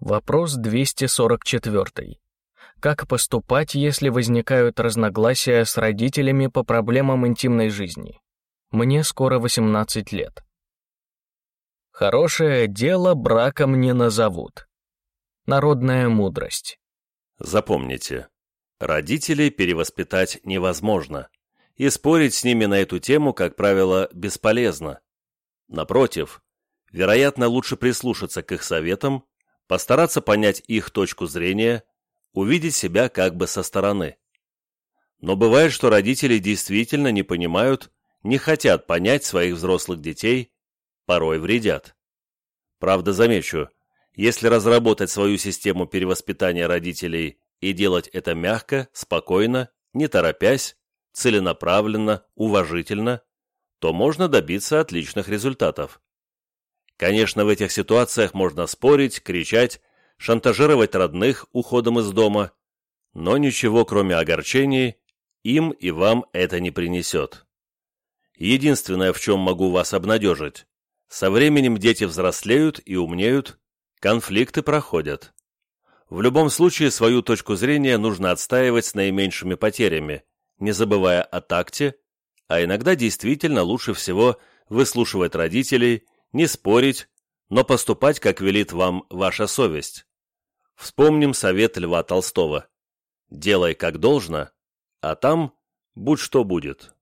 Вопрос 244. Как поступать, если возникают разногласия с родителями по проблемам интимной жизни? Мне скоро 18 лет. Хорошее дело браком не назовут. Народная мудрость. Запомните, родителей перевоспитать невозможно, и спорить с ними на эту тему, как правило, бесполезно. Напротив, вероятно, лучше прислушаться к их советам, постараться понять их точку зрения, увидеть себя как бы со стороны. Но бывает, что родители действительно не понимают, не хотят понять своих взрослых детей, порой вредят. Правда, замечу, если разработать свою систему перевоспитания родителей и делать это мягко, спокойно, не торопясь, целенаправленно, уважительно, то можно добиться отличных результатов. Конечно, в этих ситуациях можно спорить, кричать, шантажировать родных уходом из дома, но ничего, кроме огорчений, им и вам это не принесет. Единственное, в чем могу вас обнадежить, со временем дети взрослеют и умнеют, конфликты проходят. В любом случае, свою точку зрения нужно отстаивать с наименьшими потерями, не забывая о такте, а иногда действительно лучше всего выслушивать родителей, не спорить, но поступать, как велит вам ваша совесть. Вспомним совет Льва Толстого. «Делай как должно, а там будь что будет».